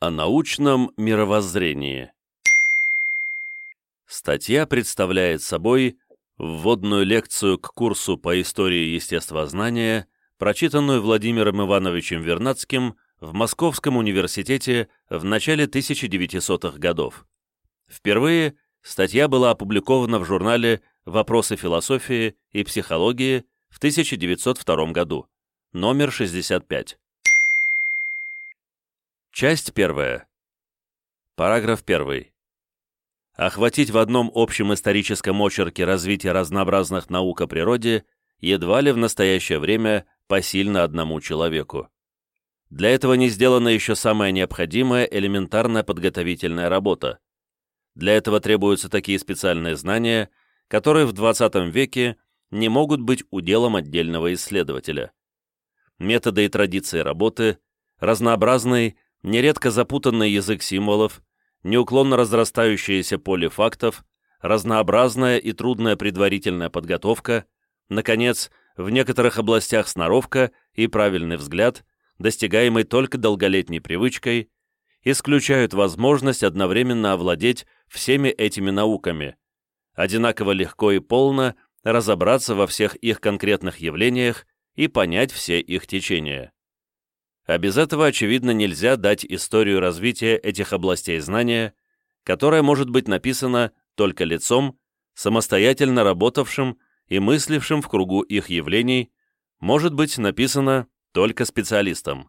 О научном мировоззрении. Статья представляет собой вводную лекцию к курсу по истории естествознания, прочитанную Владимиром Ивановичем Вернадским в Московском университете в начале 1900-х годов. Впервые статья была опубликована в журнале «Вопросы философии и психологии» в 1902 году, номер 65. Часть первая. Параграф первый. Охватить в одном общем историческом очерке развитие разнообразных наук о природе едва ли в настоящее время посильно одному человеку. Для этого не сделана еще самая необходимая элементарная подготовительная работа. Для этого требуются такие специальные знания, которые в XX веке не могут быть уделом отдельного исследователя. Методы и традиции работы, разнообразный, нередко запутанный язык символов, неуклонно разрастающееся поле фактов, разнообразная и трудная предварительная подготовка, наконец, в некоторых областях сноровка и правильный взгляд, достигаемый только долголетней привычкой, исключают возможность одновременно овладеть всеми этими науками, одинаково легко и полно разобраться во всех их конкретных явлениях и понять все их течения. А без этого, очевидно, нельзя дать историю развития этих областей знания, которая может быть написана только лицом, самостоятельно работавшим и мыслившим в кругу их явлений, может быть написана только специалистом.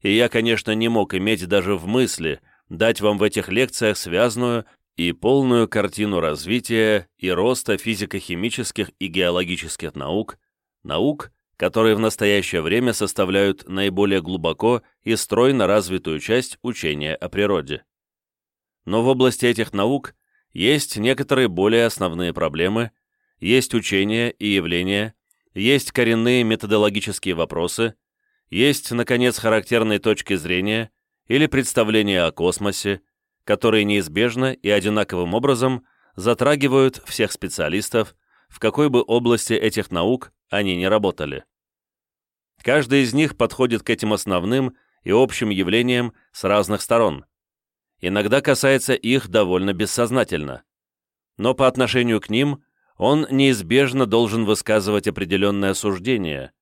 И я, конечно, не мог иметь даже в мысли дать вам в этих лекциях связанную и полную картину развития и роста физико-химических и геологических наук, наук, которые в настоящее время составляют наиболее глубоко и стройно развитую часть учения о природе. Но в области этих наук есть некоторые более основные проблемы, есть учения и явления, есть коренные методологические вопросы, есть, наконец, характерные точки зрения или представления о космосе, которые неизбежно и одинаковым образом затрагивают всех специалистов, в какой бы области этих наук они не работали. Каждый из них подходит к этим основным и общим явлениям с разных сторон. Иногда касается их довольно бессознательно. Но по отношению к ним он неизбежно должен высказывать определенное суждение,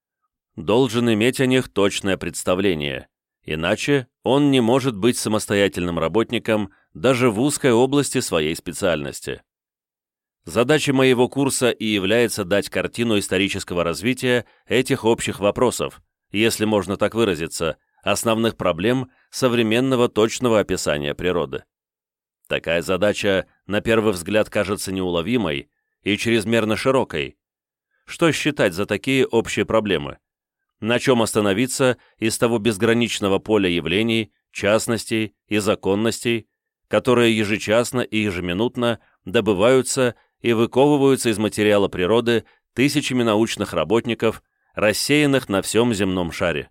должен иметь о них точное представление, иначе он не может быть самостоятельным работником даже в узкой области своей специальности. Задачей моего курса и является дать картину исторического развития этих общих вопросов, если можно так выразиться, основных проблем современного точного описания природы. Такая задача, на первый взгляд, кажется неуловимой и чрезмерно широкой. Что считать за такие общие проблемы? На чем остановиться из того безграничного поля явлений, частностей и законностей, которые ежечасно и ежеминутно добываются и выковываются из материала природы тысячами научных работников, рассеянных на всем земном шаре.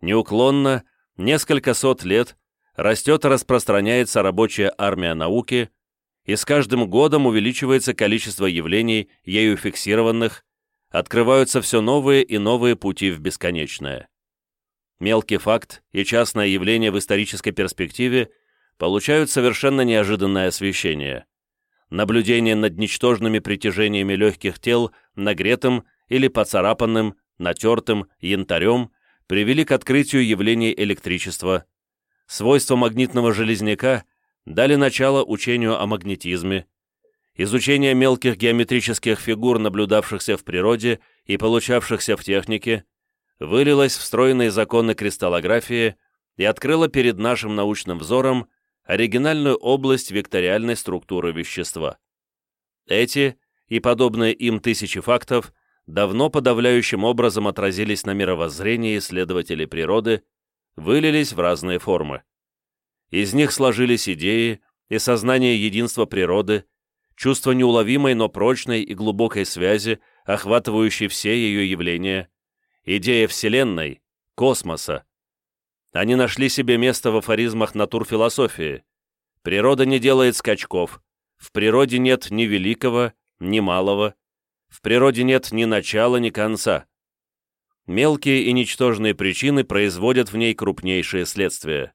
Неуклонно, несколько сот лет, растет и распространяется рабочая армия науки, и с каждым годом увеличивается количество явлений, ею фиксированных, открываются все новые и новые пути в бесконечное. Мелкий факт и частное явление в исторической перспективе получают совершенно неожиданное освещение наблюдение над ничтожными притяжениями легких тел, нагретым или поцарапанным, натертым янтарем, привели к открытию явлений электричества. Свойства магнитного железняка дали начало учению о магнетизме. Изучение мелких геометрических фигур, наблюдавшихся в природе и получавшихся в технике, вылилось в стройные законы кристаллографии и открыло перед нашим научным взором оригинальную область векториальной структуры вещества. Эти и подобные им тысячи фактов давно подавляющим образом отразились на мировоззрении исследователей природы, вылились в разные формы. Из них сложились идеи и сознание единства природы, чувство неуловимой, но прочной и глубокой связи, охватывающей все ее явления, идея Вселенной, космоса, они нашли себе место в афоризмах натурфилософии. Природа не делает скачков. В природе нет ни великого, ни малого. В природе нет ни начала, ни конца. Мелкие и ничтожные причины производят в ней крупнейшие следствия.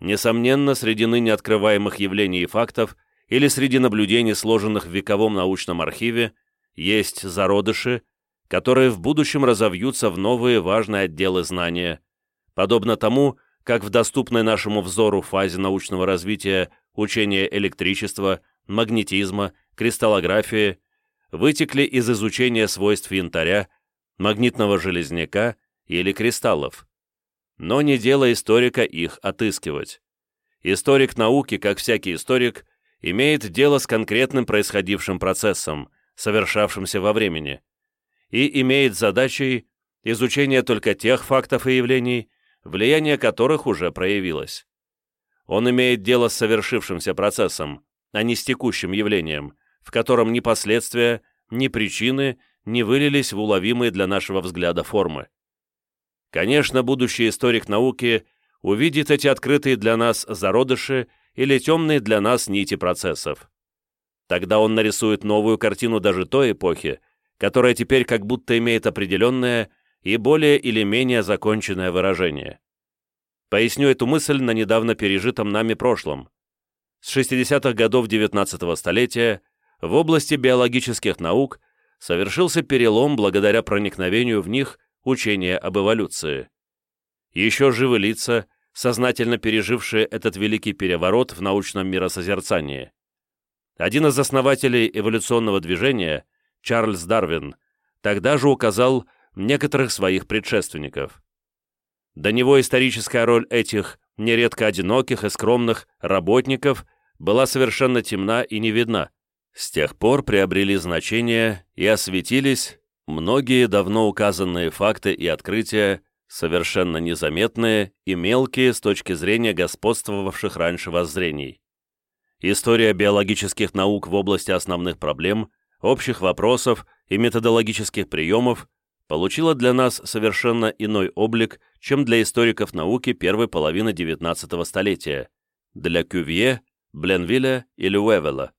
Несомненно, среди ныне открываемых явлений и фактов или среди наблюдений, сложенных в вековом научном архиве, есть зародыши, которые в будущем разовьются в новые важные отделы знания, подобно тому, как в доступной нашему взору фазе научного развития учения электричества, магнетизма, кристаллографии вытекли из изучения свойств янтаря, магнитного железняка или кристаллов. Но не дело историка их отыскивать. Историк науки, как всякий историк, имеет дело с конкретным происходившим процессом, совершавшимся во времени, и имеет задачей изучение только тех фактов и явлений, влияние которых уже проявилось. Он имеет дело с совершившимся процессом, а не с текущим явлением, в котором ни последствия, ни причины не вылились в уловимые для нашего взгляда формы. Конечно, будущий историк науки увидит эти открытые для нас зародыши или темные для нас нити процессов. Тогда он нарисует новую картину даже той эпохи, которая теперь как будто имеет определенное и более или менее законченное выражение. Поясню эту мысль на недавно пережитом нами прошлом. С 60-х годов XIX столетия в области биологических наук совершился перелом благодаря проникновению в них учения об эволюции. Еще живы лица, сознательно пережившие этот великий переворот в научном миросозерцании. Один из основателей эволюционного движения, Чарльз Дарвин, тогда же указал некоторых своих предшественников. До него историческая роль этих, нередко одиноких и скромных, работников была совершенно темна и не видна. С тех пор приобрели значение и осветились многие давно указанные факты и открытия, совершенно незаметные и мелкие с точки зрения господствовавших раньше воззрений. История биологических наук в области основных проблем, общих вопросов и методологических приемов получила для нас совершенно иной облик, чем для историков науки первой половины XIX столетия, для Кювье, Бленвилля или Уэвела.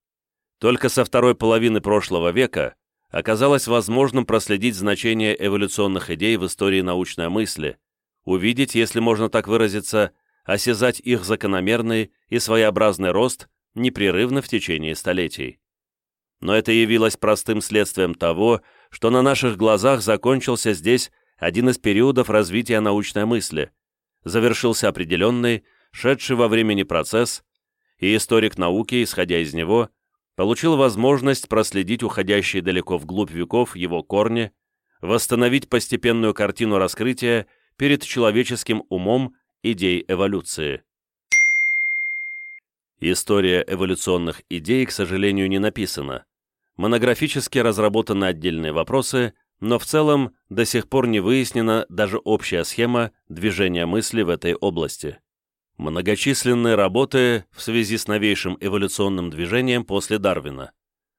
Только со второй половины прошлого века оказалось возможным проследить значение эволюционных идей в истории научной мысли, увидеть, если можно так выразиться, осязать их закономерный и своеобразный рост непрерывно в течение столетий. Но это явилось простым следствием того, что на наших глазах закончился здесь один из периодов развития научной мысли, завершился определенный, шедший во времени процесс, и историк науки, исходя из него, получил возможность проследить уходящие далеко вглубь веков его корни, восстановить постепенную картину раскрытия перед человеческим умом идей эволюции. История эволюционных идей, к сожалению, не написана, монографически разработаны отдельные вопросы, но в целом до сих пор не выяснена даже общая схема движения мысли в этой области. Многочисленные работы в связи с новейшим эволюционным движением после Дарвина.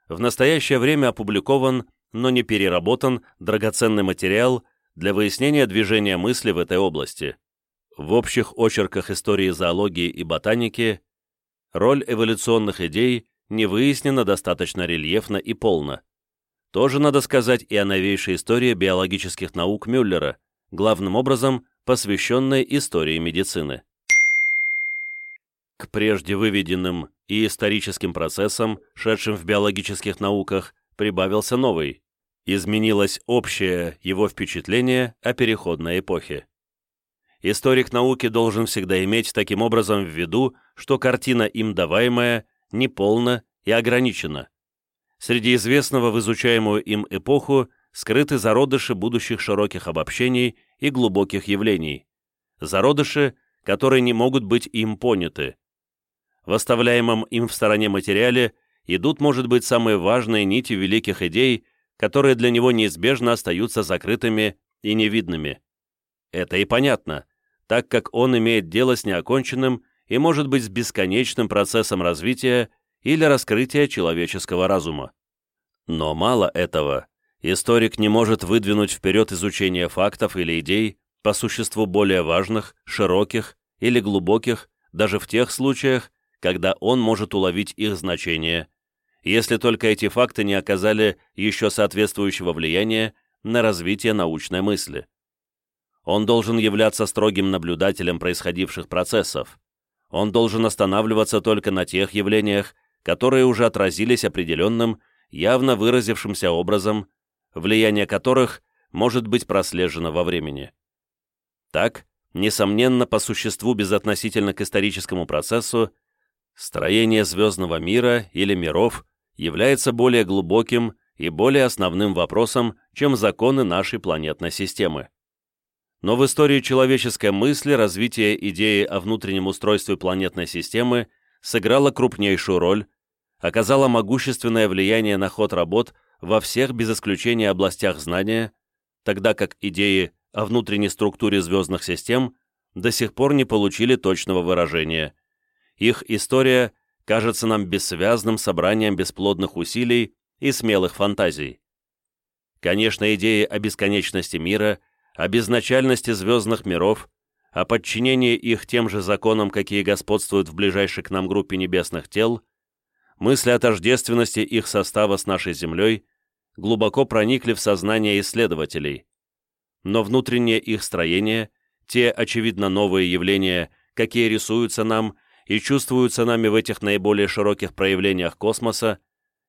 В настоящее время опубликован, но не переработан, драгоценный материал для выяснения движения мысли в этой области. В общих очерках истории зоологии и ботаники роль эволюционных идей не выяснено достаточно рельефно и полно. Тоже надо сказать и о новейшей истории биологических наук Мюллера, главным образом посвященной истории медицины. К прежде выведенным и историческим процессам, шедшим в биологических науках, прибавился новый. Изменилось общее его впечатление о переходной эпохе. Историк науки должен всегда иметь таким образом в виду, что картина им даваемая неполно и ограничено. Среди известного в изучаемую им эпоху скрыты зародыши будущих широких обобщений и глубоких явлений, зародыши, которые не могут быть им поняты. В оставляемом им в стороне материале идут, может быть, самые важные нити великих идей, которые для него неизбежно остаются закрытыми и невидными. Это и понятно, так как он имеет дело с неоконченным и может быть с бесконечным процессом развития или раскрытия человеческого разума. Но мало этого. Историк не может выдвинуть вперед изучение фактов или идей по существу более важных, широких или глубоких, даже в тех случаях, когда он может уловить их значение, если только эти факты не оказали еще соответствующего влияния на развитие научной мысли. Он должен являться строгим наблюдателем происходивших процессов, Он должен останавливаться только на тех явлениях, которые уже отразились определенным, явно выразившимся образом, влияние которых может быть прослежено во времени. Так, несомненно, по существу безотносительно к историческому процессу, строение звездного мира или миров является более глубоким и более основным вопросом, чем законы нашей планетной системы. Но в истории человеческой мысли развитие идеи о внутреннем устройстве планетной системы сыграло крупнейшую роль, оказало могущественное влияние на ход работ во всех без исключения областях знания, тогда как идеи о внутренней структуре звездных систем до сих пор не получили точного выражения. Их история кажется нам бессвязным собранием бесплодных усилий и смелых фантазий. Конечно, идеи о бесконечности мира, о безначальности звездных миров, о подчинении их тем же законам, какие господствуют в ближайшей к нам группе небесных тел, мысли о тождественности их состава с нашей Землей глубоко проникли в сознание исследователей. Но внутреннее их строение, те, очевидно, новые явления, какие рисуются нам и чувствуются нами в этих наиболее широких проявлениях космоса,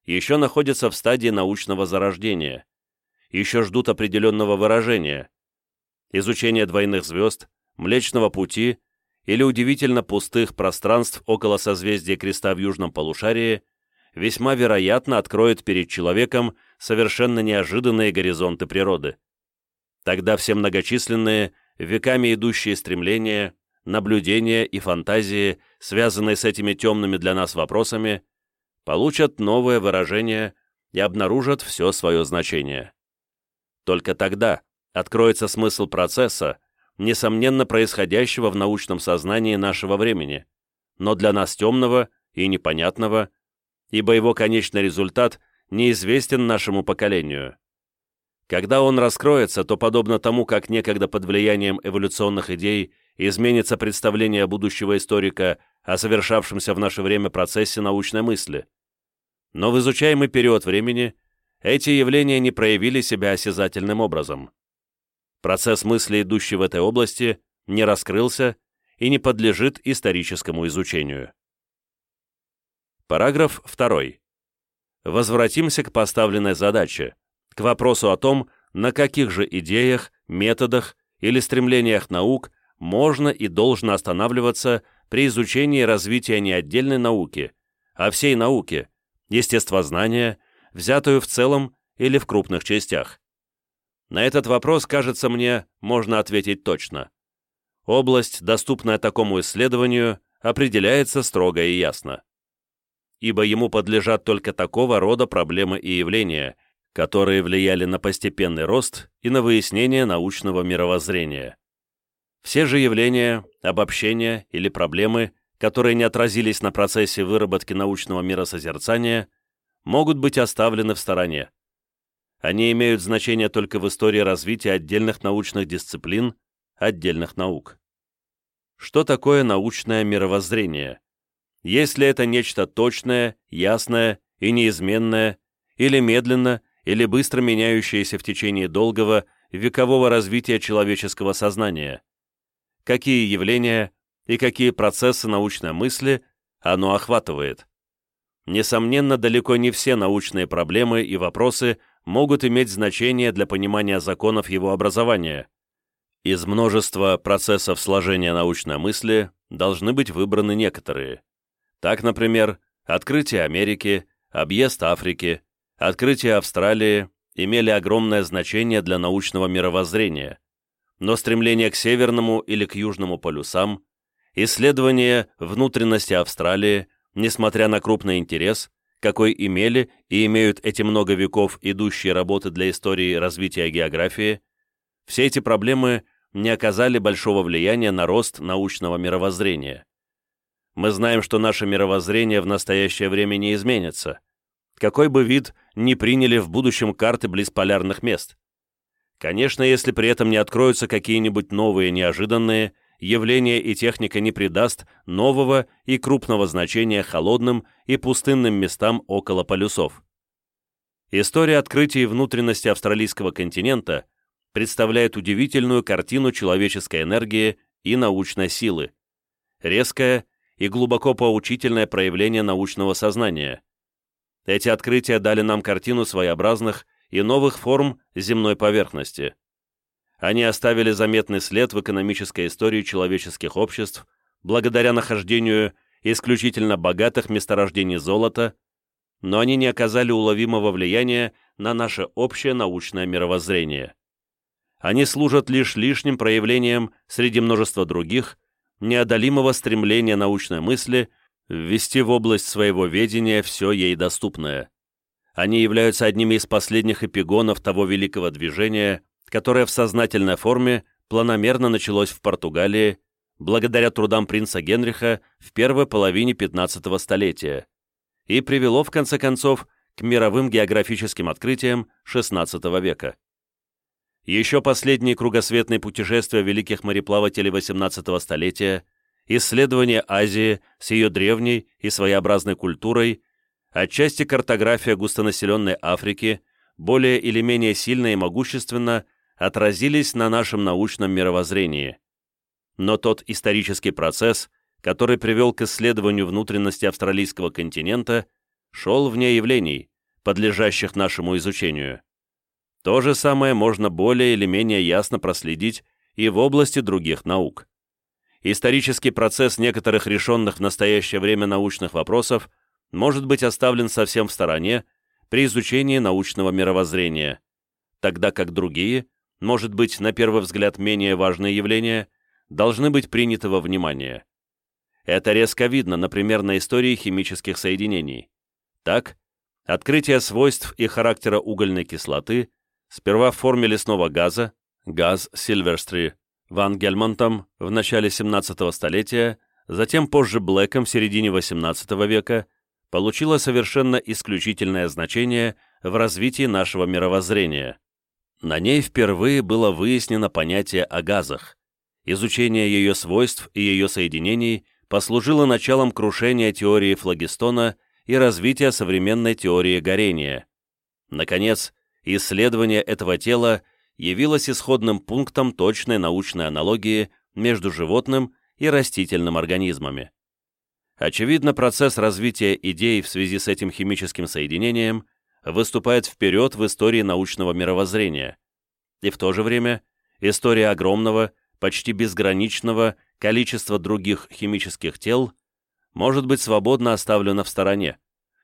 еще находятся в стадии научного зарождения, еще ждут определенного выражения. Изучение двойных звезд, Млечного Пути или удивительно пустых пространств около созвездия Креста в южном полушарии весьма вероятно откроет перед человеком совершенно неожиданные горизонты природы. Тогда все многочисленные, веками идущие стремления, наблюдения и фантазии, связанные с этими темными для нас вопросами, получат новое выражение и обнаружат все свое значение. Только тогда откроется смысл процесса, несомненно происходящего в научном сознании нашего времени, но для нас темного и непонятного, ибо его конечный результат неизвестен нашему поколению. Когда он раскроется, то подобно тому, как некогда под влиянием эволюционных идей изменится представление будущего историка о совершавшемся в наше время процессе научной мысли. Но в изучаемый период времени эти явления не проявили себя осязательным образом. Процесс мысли, идущий в этой области, не раскрылся и не подлежит историческому изучению. Параграф 2. Возвратимся к поставленной задаче, к вопросу о том, на каких же идеях, методах или стремлениях наук можно и должно останавливаться при изучении развития не отдельной науки, а всей науки, естествознания, взятую в целом или в крупных частях. На этот вопрос, кажется мне, можно ответить точно. Область, доступная такому исследованию, определяется строго и ясно. Ибо ему подлежат только такого рода проблемы и явления, которые влияли на постепенный рост и на выяснение научного мировоззрения. Все же явления, обобщения или проблемы, которые не отразились на процессе выработки научного миросозерцания, могут быть оставлены в стороне. Они имеют значение только в истории развития отдельных научных дисциплин, отдельных наук. Что такое научное мировоззрение? Если это нечто точное, ясное и неизменное, или медленно, или быстро меняющееся в течение долгого, векового развития человеческого сознания – какие явления и какие процессы научной мысли оно охватывает. Несомненно, далеко не все научные проблемы и вопросы могут иметь значение для понимания законов его образования. Из множества процессов сложения научной мысли должны быть выбраны некоторые. Так, например, открытие Америки, объезд Африки, открытие Австралии имели огромное значение для научного мировоззрения но стремление к северному или к южному полюсам, исследование внутренности Австралии, несмотря на крупный интерес, какой имели и имеют эти много веков идущие работы для истории развития географии, все эти проблемы не оказали большого влияния на рост научного мировоззрения. Мы знаем, что наше мировоззрение в настоящее время не изменится. Какой бы вид ни приняли в будущем карты близполярных мест. Конечно, если при этом не откроются какие-нибудь новые неожиданные, явления и техника не придаст нового и крупного значения холодным и пустынным местам около полюсов. История открытий внутренности австралийского континента представляет удивительную картину человеческой энергии и научной силы, резкое и глубоко поучительное проявление научного сознания. Эти открытия дали нам картину своеобразных и новых форм земной поверхности. Они оставили заметный след в экономической истории человеческих обществ благодаря нахождению исключительно богатых месторождений золота, но они не оказали уловимого влияния на наше общее научное мировоззрение. Они служат лишь лишним проявлением среди множества других, неодолимого стремления научной мысли ввести в область своего ведения все ей доступное. Они являются одними из последних эпигонов того великого движения, которое в сознательной форме планомерно началось в Португалии благодаря трудам принца Генриха в первой половине 15 столетия и привело, в конце концов, к мировым географическим открытиям XVI века. Еще последние кругосветные путешествия великих мореплавателей XVIII столетия, исследование Азии с ее древней и своеобразной культурой, отчасти картография густонаселенной Африки, более или менее сильно и могущественно отразились на нашем научном мировоззрении. Но тот исторический процесс, который привел к исследованию внутренности австралийского континента, шел вне явлений, подлежащих нашему изучению. То же самое можно более или менее ясно проследить и в области других наук. Исторический процесс некоторых решенных в настоящее время научных вопросов может быть оставлен совсем в стороне при изучении научного мировоззрения, тогда как другие, может быть, на первый взгляд менее важные явления, должны быть приняты во внимание. Это резко видно, например, на истории химических соединений. Так, открытие свойств и характера угольной кислоты сперва в форме лесного газа, газ Сильверстри, Ван Гельмонтом в начале 17 столетия, затем позже Блэком в середине 18 века, получило совершенно исключительное значение в развитии нашего мировоззрения. На ней впервые было выяснено понятие о газах. Изучение ее свойств и ее соединений послужило началом крушения теории флагистона и развития современной теории горения. Наконец, Исследование этого тела явилось исходным пунктом точной научной аналогии между животным и растительным организмами. Очевидно, процесс развития идей в связи с этим химическим соединением выступает вперед в истории научного мировоззрения, и в то же время история огромного, почти безграничного количества других химических тел может быть свободно оставлена в стороне,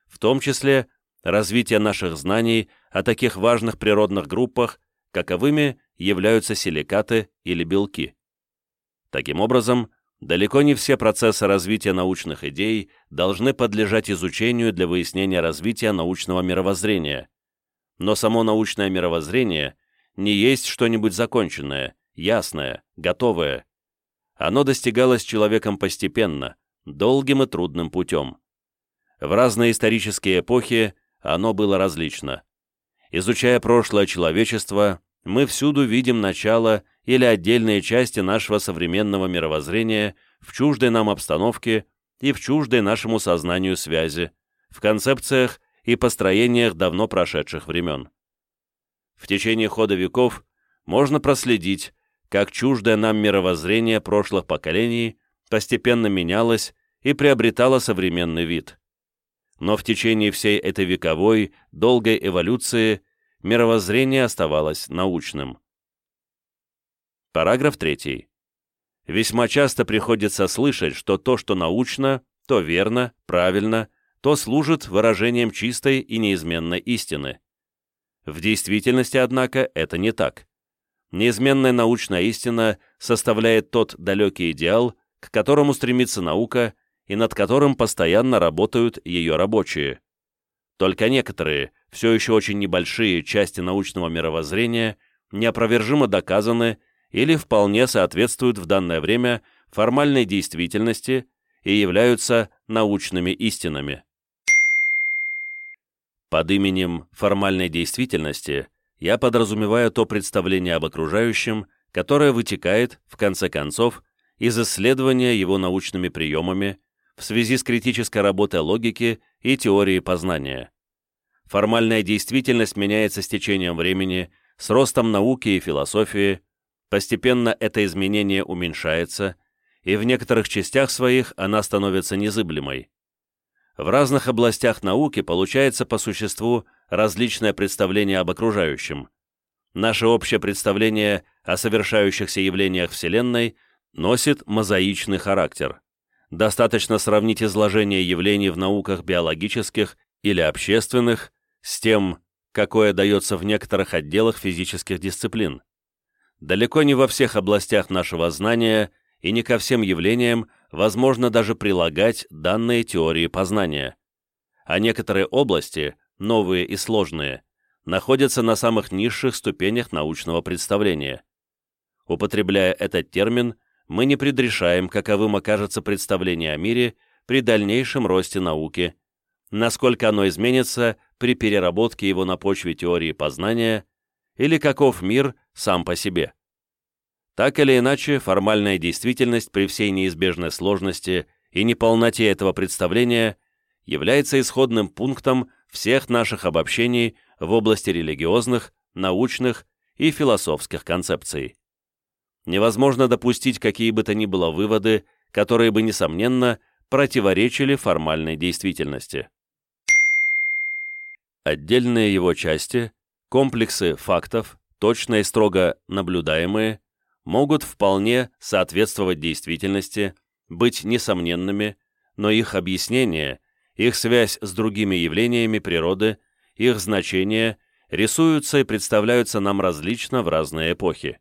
в том числе развитие наших знаний о таких важных природных группах, каковыми являются силикаты или белки. Таким образом, далеко не все процессы развития научных идей должны подлежать изучению для выяснения развития научного мировоззрения. Но само научное мировоззрение не есть что-нибудь законченное, ясное, готовое. Оно достигалось человеком постепенно, долгим и трудным путем. В разные исторические эпохи оно было различно. Изучая прошлое человечества, мы всюду видим начало или отдельные части нашего современного мировоззрения в чуждой нам обстановке и в чуждой нашему сознанию связи, в концепциях и построениях давно прошедших времен. В течение хода веков можно проследить, как чуждое нам мировоззрение прошлых поколений постепенно менялось и приобретало современный вид но в течение всей этой вековой, долгой эволюции мировоззрение оставалось научным. Параграф 3. Весьма часто приходится слышать, что то, что научно, то верно, правильно, то служит выражением чистой и неизменной истины. В действительности, однако, это не так. Неизменная научная истина составляет тот далекий идеал, к которому стремится наука и над которым постоянно работают ее рабочие. Только некоторые, все еще очень небольшие части научного мировоззрения неопровержимо доказаны или вполне соответствуют в данное время формальной действительности и являются научными истинами. Под именем формальной действительности я подразумеваю то представление об окружающем, которое вытекает, в конце концов, из исследования его научными приемами в связи с критической работой логики и теории познания. Формальная действительность меняется с течением времени, с ростом науки и философии, постепенно это изменение уменьшается, и в некоторых частях своих она становится незыблемой. В разных областях науки получается по существу различное представление об окружающем. Наше общее представление о совершающихся явлениях Вселенной носит мозаичный характер. Достаточно сравнить изложение явлений в науках биологических или общественных с тем, какое дается в некоторых отделах физических дисциплин. Далеко не во всех областях нашего знания и не ко всем явлениям возможно даже прилагать данные теории познания. А некоторые области, новые и сложные, находятся на самых низших ступенях научного представления. Употребляя этот термин, мы не предрешаем, каковым окажется представление о мире при дальнейшем росте науки, насколько оно изменится при переработке его на почве теории познания или каков мир сам по себе. Так или иначе, формальная действительность при всей неизбежной сложности и неполноте этого представления является исходным пунктом всех наших обобщений в области религиозных, научных и философских концепций. Невозможно допустить какие бы то ни было выводы, которые бы, несомненно, противоречили формальной действительности. Отдельные его части, комплексы фактов, точно и строго наблюдаемые, могут вполне соответствовать действительности, быть несомненными, но их объяснение, их связь с другими явлениями природы, их значение рисуются и представляются нам различно в разные эпохи.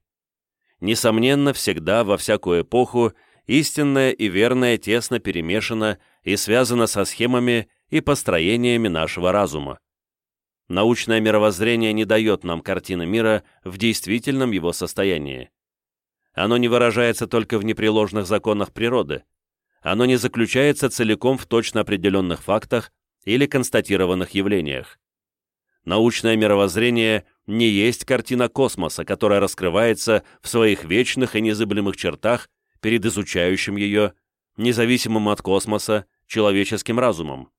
Несомненно, всегда, во всякую эпоху, истинное и верное тесно перемешано и связано со схемами и построениями нашего разума. Научное мировоззрение не дает нам картины мира в действительном его состоянии. Оно не выражается только в непреложных законах природы. Оно не заключается целиком в точно определенных фактах или констатированных явлениях. Научное мировоззрение не есть картина космоса, которая раскрывается в своих вечных и незыблемых чертах перед изучающим ее, независимым от космоса, человеческим разумом.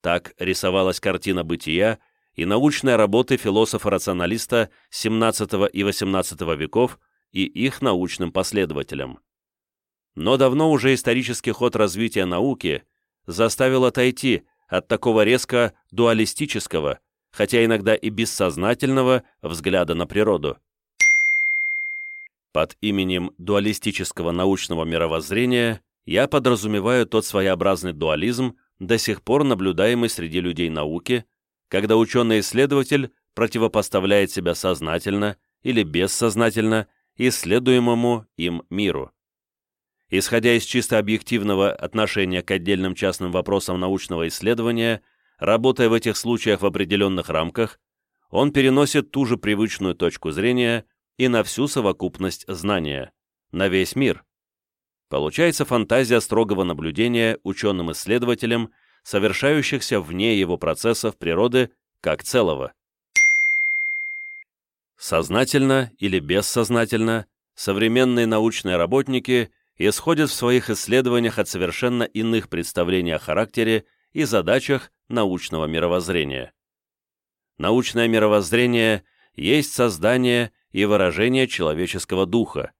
Так рисовалась картина бытия и научные работы философа-рационалиста XVII и XVIII веков и их научным последователям. Но давно уже исторический ход развития науки заставил отойти от такого резко дуалистического, хотя иногда и бессознательного взгляда на природу. Под именем дуалистического научного мировоззрения я подразумеваю тот своеобразный дуализм, до сих пор наблюдаемый среди людей науки, когда ученый-исследователь противопоставляет себя сознательно или бессознательно исследуемому им миру. Исходя из чисто объективного отношения к отдельным частным вопросам научного исследования, работая в этих случаях в определенных рамках, он переносит ту же привычную точку зрения и на всю совокупность знания, на весь мир. Получается фантазия строгого наблюдения ученым-исследователем совершающихся вне его процессов природы как целого. Сознательно или бессознательно современные научные работники исходят в своих исследованиях от совершенно иных представлений о характере и задачах научного мировоззрения. Научное мировоззрение есть создание и выражение человеческого духа.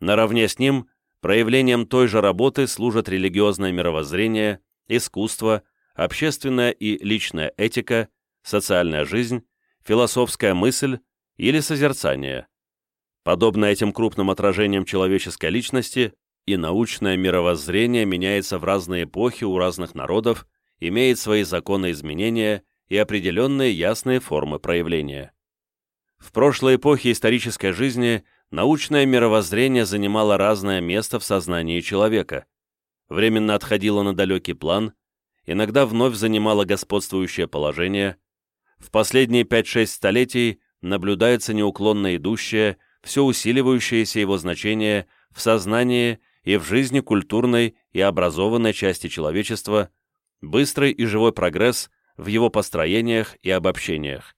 Наравне с ним проявлением той же работы служат религиозное мировоззрение, искусство, общественная и личная этика, социальная жизнь, философская мысль или созерцание. Подобно этим крупным отражениям человеческой личности, и научное мировоззрение меняется в разные эпохи у разных народов, имеет свои законы изменения и определенные ясные формы проявления. В прошлой эпохе исторической жизни научное мировоззрение занимало разное место в сознании человека – временно отходила на далекий план, иногда вновь занимала господствующее положение. В последние 5-6 столетий наблюдается неуклонно идущее, все усиливающееся его значение в сознании и в жизни культурной и образованной части человечества, быстрый и живой прогресс в его построениях и обобщениях.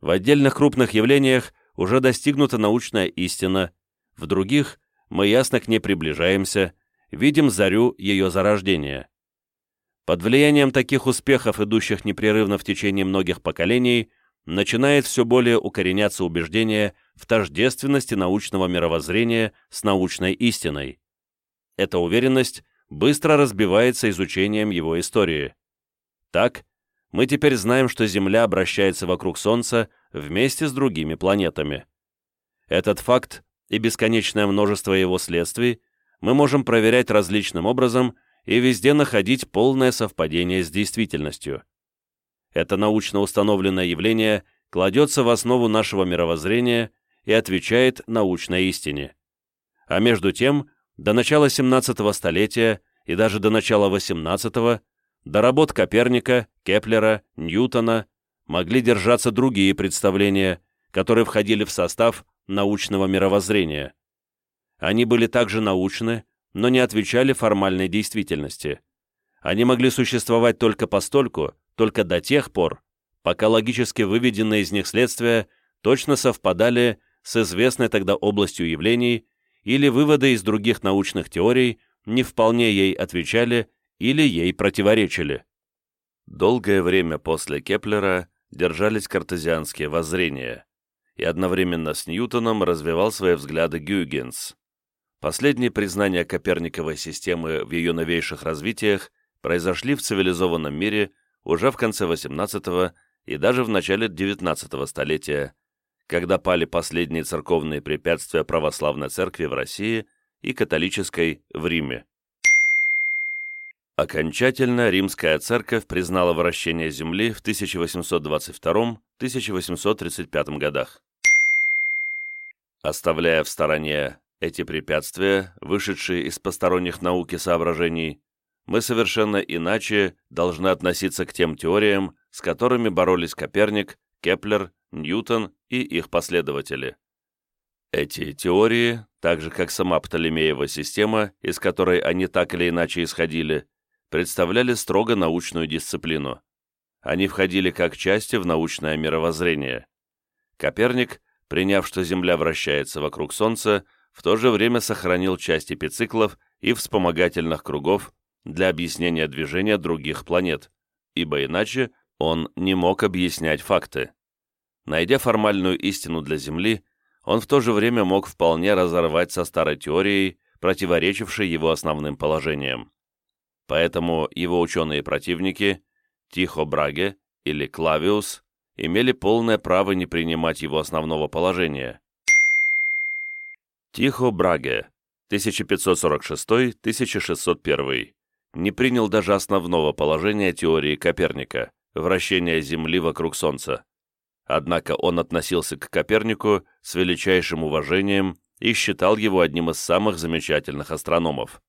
В отдельных крупных явлениях уже достигнута научная истина, в других мы ясно к ней приближаемся, видим зарю ее зарождения. Под влиянием таких успехов, идущих непрерывно в течение многих поколений, начинает все более укореняться убеждение в тождественности научного мировоззрения с научной истиной. эта уверенность быстро разбивается изучением его истории. Так, мы теперь знаем, что Земля обращается вокруг Солнца вместе с другими планетами. Этот факт и бесконечное множество его следствий мы можем проверять различным образом и везде находить полное совпадение с действительностью. Это научно установленное явление кладется в основу нашего мировоззрения и отвечает научной истине. А между тем, до начала 17 столетия и даже до начала 18 до работ Коперника, Кеплера, Ньютона могли держаться другие представления, которые входили в состав научного мировоззрения. Они были также научны, но не отвечали формальной действительности. Они могли существовать только постольку, только до тех пор, пока логически выведенные из них следствия точно совпадали с известной тогда областью явлений или выводы из других научных теорий не вполне ей отвечали или ей противоречили. Долгое время после Кеплера держались картезианские воззрения, и одновременно с Ньютоном развивал свои взгляды Гюйгенс. Последние признания Коперниковой системы в ее новейших развитиях произошли в цивилизованном мире уже в конце XVIII и даже в начале XIX столетия, когда пали последние церковные препятствия православной церкви в России и католической в Риме. Окончательно римская церковь признала вращение Земли в 1822-1835 годах. Оставляя в стороне эти препятствия, вышедшие из посторонних науки соображений, мы совершенно иначе должны относиться к тем теориям, с которыми боролись Коперник, Кеплер, Ньютон и их последователи. Эти теории, так же как сама Птолемеева система, из которой они так или иначе исходили, представляли строго научную дисциплину. Они входили как части в научное мировоззрение. Коперник, приняв, что Земля вращается вокруг Солнца, в то же время сохранил часть эпициклов и вспомогательных кругов для объяснения движения других планет, ибо иначе он не мог объяснять факты. Найдя формальную истину для Земли, он в то же время мог вполне разорвать со старой теорией, противоречившей его основным положениям. Поэтому его ученые-противники, Тихо Браге или Клавиус, имели полное право не принимать его основного положения. Тихо Браге, 1546-1601, не принял даже основного положения теории Коперника – вращения Земли вокруг Солнца. Однако он относился к Копернику с величайшим уважением и считал его одним из самых замечательных астрономов.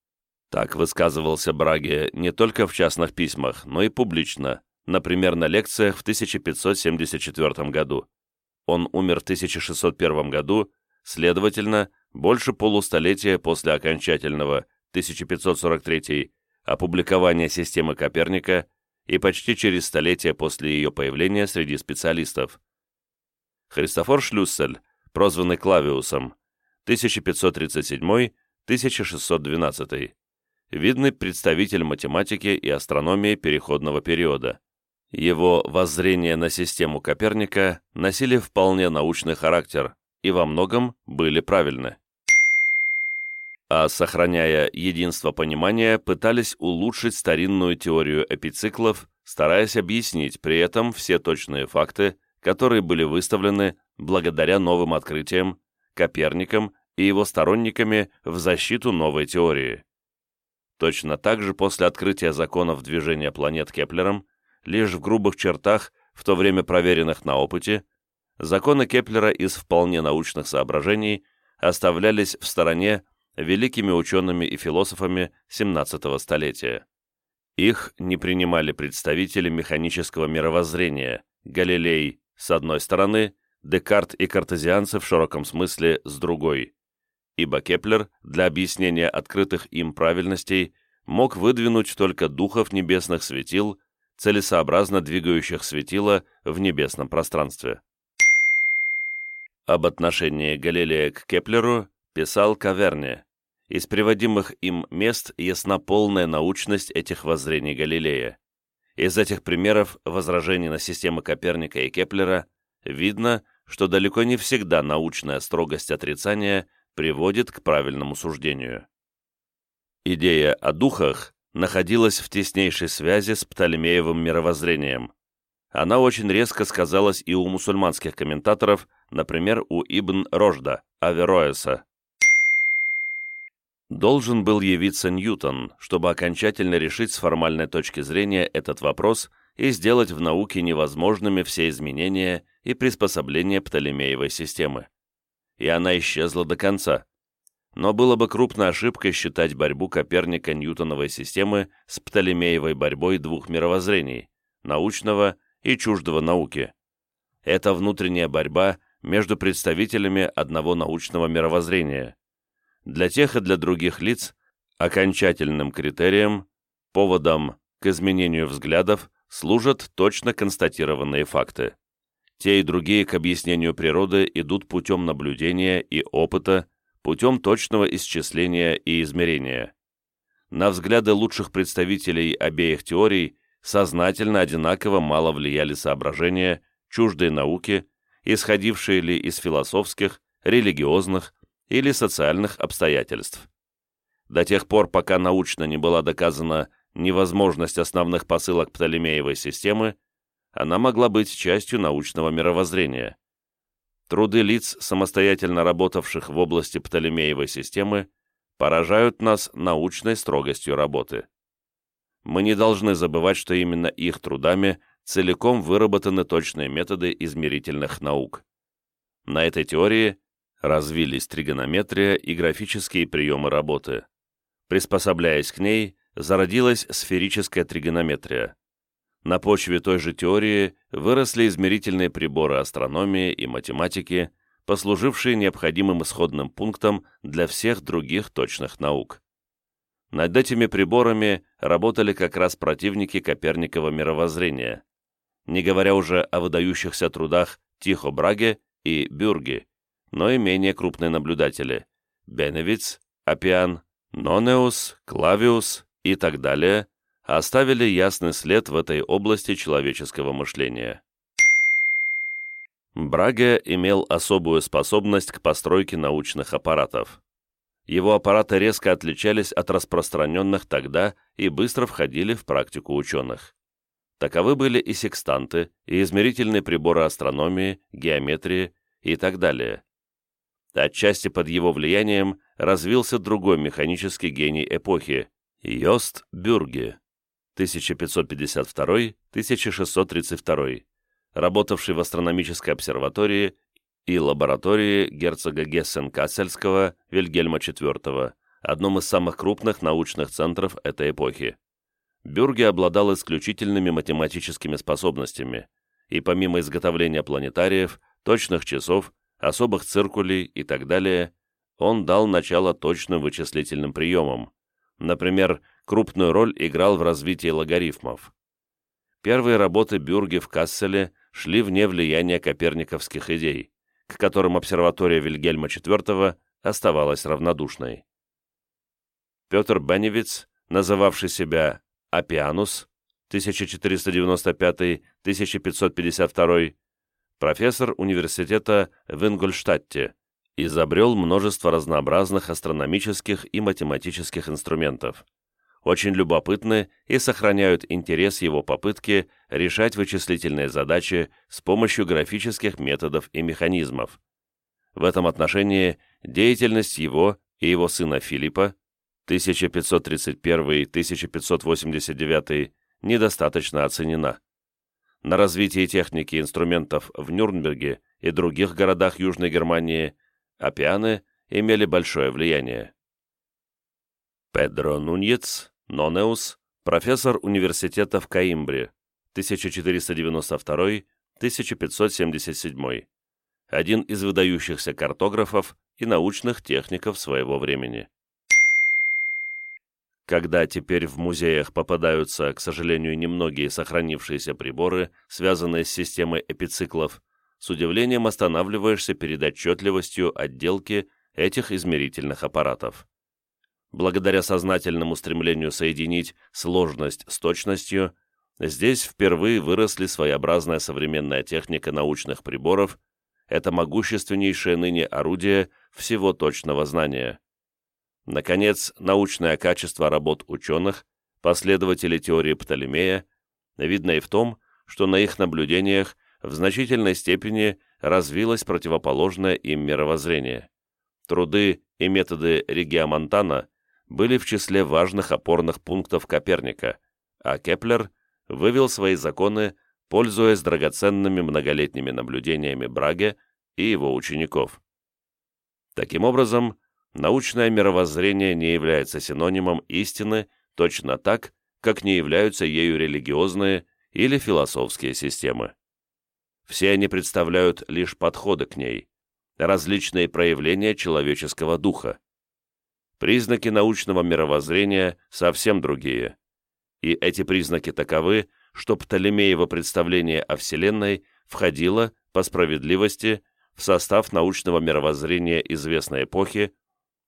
Так высказывался Браге не только в частных письмах, но и публично, например, на лекциях в 1574 году. Он умер в 1601 году, следовательно, больше полустолетия после окончательного 1543 опубликования системы Коперника и почти через столетие после ее появления среди специалистов. Христофор Шлюссель, прозванный Клавиусом, 1537-1612, видный представитель математики и астрономии переходного периода. Его воззрения на систему Коперника носили вполне научный характер и во многом были правильны а, сохраняя единство понимания, пытались улучшить старинную теорию эпициклов, стараясь объяснить при этом все точные факты, которые были выставлены благодаря новым открытиям, Коперникам и его сторонниками в защиту новой теории. Точно так же после открытия законов движения планет Кеплером, лишь в грубых чертах, в то время проверенных на опыте, законы Кеплера из вполне научных соображений оставлялись в стороне великими учеными и философами XVII столетия. Их не принимали представители механического мировоззрения, Галилей с одной стороны, Декарт и картезианцы в широком смысле с другой, ибо Кеплер для объяснения открытых им правильностей мог выдвинуть только духов небесных светил, целесообразно двигающих светила в небесном пространстве. Об отношении Галилея к Кеплеру писал Каверни. Из приводимых им мест ясна полная научность этих воззрений Галилея. Из этих примеров возражений на системы Коперника и Кеплера видно, что далеко не всегда научная строгость отрицания приводит к правильному суждению. Идея о духах находилась в теснейшей связи с Птолемеевым мировоззрением. Она очень резко сказалась и у мусульманских комментаторов, например, у Ибн Рожда, Авероэса. Должен был явиться Ньютон, чтобы окончательно решить с формальной точки зрения этот вопрос и сделать в науке невозможными все изменения и приспособления Птолемеевой системы. И она исчезла до конца. Но было бы крупной ошибкой считать борьбу Коперника-Ньютоновой системы с Птолемеевой борьбой двух мировоззрений – научного и чуждого науки. Это внутренняя борьба между представителями одного научного мировоззрения. Для тех и для других лиц окончательным критерием, поводом к изменению взглядов служат точно констатированные факты. Те и другие к объяснению природы идут путем наблюдения и опыта, путем точного исчисления и измерения. На взгляды лучших представителей обеих теорий сознательно одинаково мало влияли соображения, чуждые науки, исходившие ли из философских, религиозных или социальных обстоятельств. До тех пор, пока научно не была доказана невозможность основных посылок Птолемеевой системы, она могла быть частью научного мировоззрения. Труды лиц, самостоятельно работавших в области Птолемеевой системы, поражают нас научной строгостью работы мы не должны забывать, что именно их трудами целиком выработаны точные методы измерительных наук. На этой теории развились тригонометрия и графические приемы работы. Приспособляясь к ней, зародилась сферическая тригонометрия. На почве той же теории выросли измерительные приборы астрономии и математики, послужившие необходимым исходным пунктом для всех других точных наук. Над этими приборами работали как раз противники Коперникова мировоззрения, не говоря уже о выдающихся трудах Тихо Браге и Бюрге, но и менее крупные наблюдатели – Беневиц, Апиан, Нонеус, Клавиус и так далее – оставили ясный след в этой области человеческого мышления. Браге имел особую способность к постройке научных аппаратов его аппараты резко отличались от распространенных тогда и быстро входили в практику ученых. Таковы были и секстанты, и измерительные приборы астрономии, геометрии и так далее. Отчасти под его влиянием развился другой механический гений эпохи – Йост Бюрге, 1552-1632, работавший в астрономической обсерватории и лаборатории герцога Гессен-Кассельского Вильгельма IV, одном из самых крупных научных центров этой эпохи. Бюрге обладал исключительными математическими способностями, и помимо изготовления планетариев, точных часов, особых циркулей и так далее, он дал начало точным вычислительным приемам. Например, крупную роль играл в развитии логарифмов. Первые работы Бюрге в Касселе шли вне влияния коперниковских идей к которым обсерватория Вильгельма IV оставалась равнодушной. Петр Беневиц, называвший себя Апианус, 1495-1552, профессор университета в Ингольштадте, изобрел множество разнообразных астрономических и математических инструментов очень любопытны и сохраняют интерес его попытки решать вычислительные задачи с помощью графических методов и механизмов. В этом отношении деятельность его и его сына Филиппа 1531-1589 недостаточно оценена. На развитие техники инструментов в Нюрнберге и других городах Южной Германии апианы имели большое влияние. Педро Нуньец Нонеус, профессор университета в Каимбре, 1492-1577, один из выдающихся картографов и научных техников своего времени. Когда теперь в музеях попадаются, к сожалению, немногие сохранившиеся приборы, связанные с системой эпициклов, с удивлением останавливаешься перед отчетливостью отделки этих измерительных аппаратов. Благодаря сознательному стремлению соединить сложность с точностью, здесь впервые выросли своеобразная современная техника научных приборов, это могущественнейшее ныне орудие всего точного знания. Наконец, научное качество работ ученых, последователей теории Птолемея, видно и в том, что на их наблюдениях в значительной степени развилось противоположное им мировоззрение. Труды и методы Региомонтана были в числе важных опорных пунктов Коперника, а Кеплер вывел свои законы, пользуясь драгоценными многолетними наблюдениями Браге и его учеников. Таким образом, научное мировоззрение не является синонимом истины точно так, как не являются ею религиозные или философские системы. Все они представляют лишь подходы к ней, различные проявления человеческого духа. Признаки научного мировоззрения совсем другие. И эти признаки таковы, что Птолемеево представление о Вселенной входило, по справедливости, в состав научного мировоззрения известной эпохи,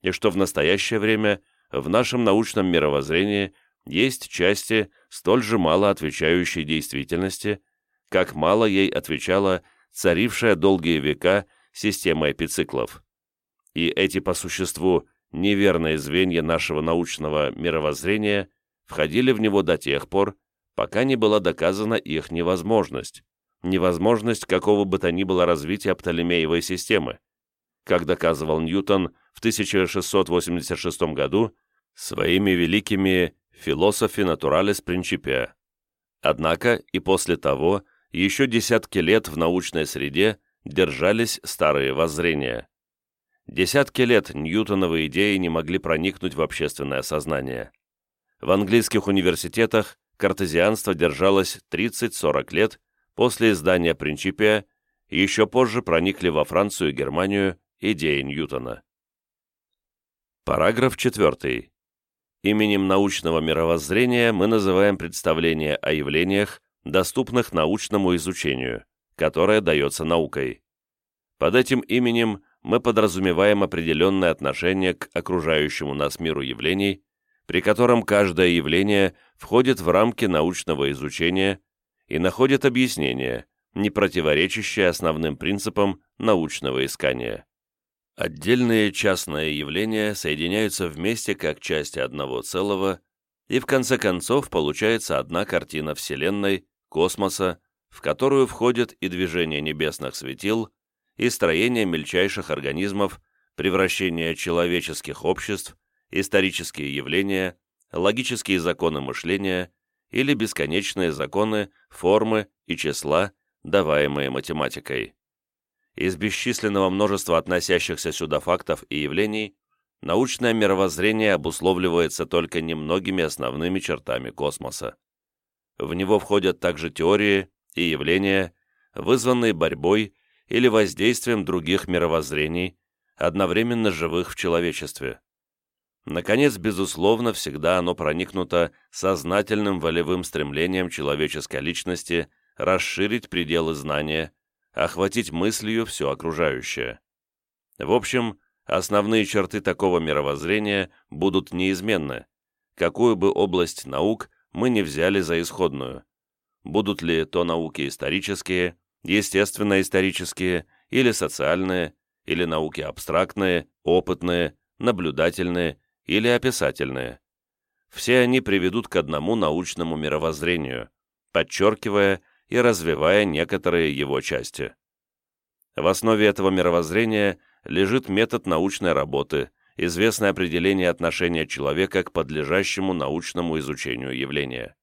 и что в настоящее время в нашем научном мировоззрении есть части, столь же мало отвечающие действительности, как мало ей отвечала царившая долгие века система эпициклов. И эти по существу неверные звенья нашего научного мировоззрения входили в него до тех пор, пока не была доказана их невозможность, невозможность какого бы то ни было развития Птолемеевой системы, как доказывал Ньютон в 1686 году своими великими «Philosophy Naturalis Principia». Однако и после того еще десятки лет в научной среде держались старые воззрения. Десятки лет Ньютоновы идеи не могли проникнуть в общественное сознание. В английских университетах картезианство держалось 30-40 лет после издания «Принципия», и еще позже проникли во Францию и Германию идеи Ньютона. Параграф 4. Именем научного мировоззрения мы называем представление о явлениях, доступных научному изучению, которое дается наукой. Под этим именем мы подразумеваем определенное отношение к окружающему нас миру явлений, при котором каждое явление входит в рамки научного изучения и находит объяснение, не противоречащее основным принципам научного искания. Отдельные частные явления соединяются вместе как части одного целого, и в конце концов получается одна картина Вселенной, космоса, в которую входит и движение небесных светил, и строение мельчайших организмов, превращение человеческих обществ, исторические явления, логические законы мышления или бесконечные законы формы и числа, даваемые математикой. Из бесчисленного множества относящихся сюда фактов и явлений научное мировоззрение обусловливается только немногими основными чертами космоса. В него входят также теории и явления, вызванные борьбой или воздействием других мировоззрений, одновременно живых в человечестве. Наконец, безусловно, всегда оно проникнуто сознательным волевым стремлением человеческой личности расширить пределы знания, охватить мыслью все окружающее. В общем, основные черты такого мировоззрения будут неизменны, какую бы область наук мы не взяли за исходную. Будут ли то науки исторические, естественно-исторические, или социальные, или науки абстрактные, опытные, наблюдательные или описательные. Все они приведут к одному научному мировоззрению, подчеркивая и развивая некоторые его части. В основе этого мировоззрения лежит метод научной работы, известное определение отношения человека к подлежащему научному изучению явления.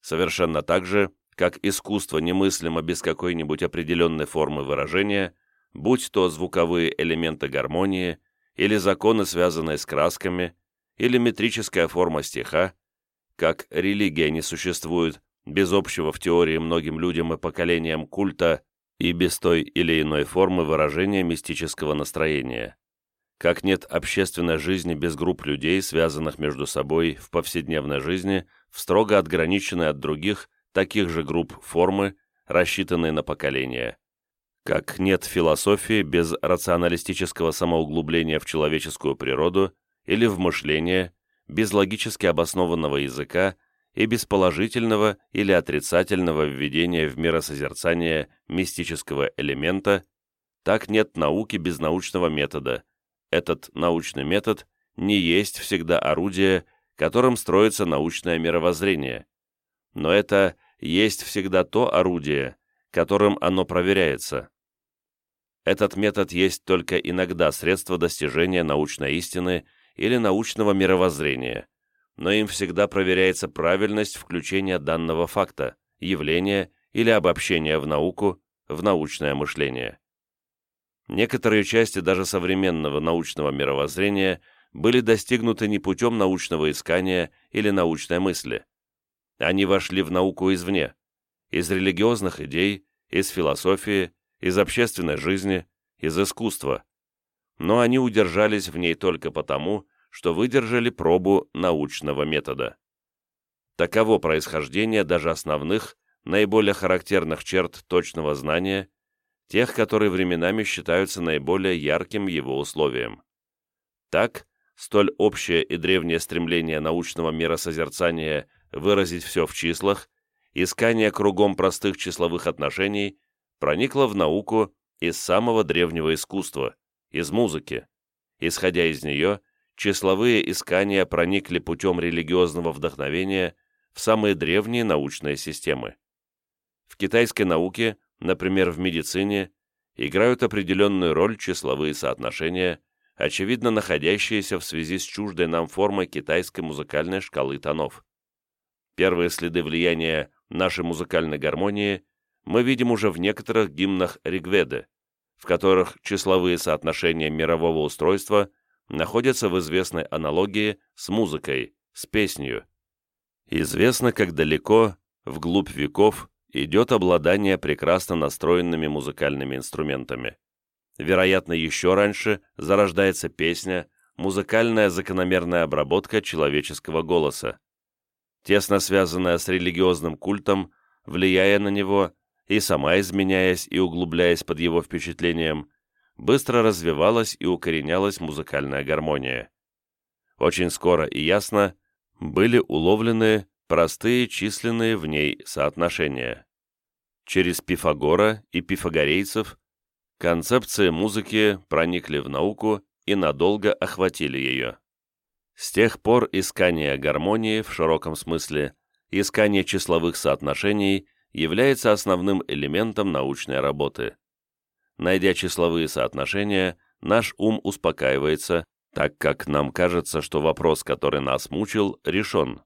Совершенно так же, как искусство немыслимо без какой-нибудь определенной формы выражения, будь то звуковые элементы гармонии, или законы, связанные с красками, или метрическая форма стиха, как религия не существует без общего в теории многим людям и поколениям культа и без той или иной формы выражения мистического настроения. Как нет общественной жизни без групп людей, связанных между собой в повседневной жизни, в строго отграниченной от других, таких же групп формы, рассчитанные на поколения. Как нет философии без рационалистического самоуглубления в человеческую природу или в мышление, без логически обоснованного языка и без положительного или отрицательного введения в миросозерцание мистического элемента, так нет науки без научного метода. Этот научный метод не есть всегда орудие, которым строится научное мировоззрение, но это есть всегда то орудие, которым оно проверяется. Этот метод есть только иногда средство достижения научной истины или научного мировоззрения, но им всегда проверяется правильность включения данного факта, явления или обобщения в науку, в научное мышление. Некоторые части даже современного научного мировоззрения были достигнуты не путем научного искания или научной мысли. Они вошли в науку извне, из религиозных идей, из философии, из общественной жизни, из искусства. Но они удержались в ней только потому, что выдержали пробу научного метода. Таково происхождение даже основных, наиболее характерных черт точного знания тех, которые временами считаются наиболее ярким его условием. Так, столь общее и древнее стремление научного миросозерцания выразить все в числах, искание кругом простых числовых отношений проникло в науку из самого древнего искусства, из музыки. Исходя из нее, числовые искания проникли путем религиозного вдохновения в самые древние научные системы. В китайской науке например, в медицине, играют определенную роль числовые соотношения, очевидно находящиеся в связи с чуждой нам формой китайской музыкальной шкалы тонов. Первые следы влияния нашей музыкальной гармонии мы видим уже в некоторых гимнах Ригведы, в которых числовые соотношения мирового устройства находятся в известной аналогии с музыкой, с песнью. Известно, как далеко, вглубь веков, идет обладание прекрасно настроенными музыкальными инструментами. Вероятно, еще раньше зарождается песня, музыкальная закономерная обработка человеческого голоса. Тесно связанная с религиозным культом, влияя на него и сама изменяясь и углубляясь под его впечатлением, быстро развивалась и укоренялась музыкальная гармония. Очень скоро и ясно были уловлены простые численные в ней соотношения. Через Пифагора и пифагорейцев концепции музыки проникли в науку и надолго охватили ее. С тех пор искание гармонии в широком смысле, искание числовых соотношений является основным элементом научной работы. Найдя числовые соотношения, наш ум успокаивается, так как нам кажется, что вопрос, который нас мучил, решен.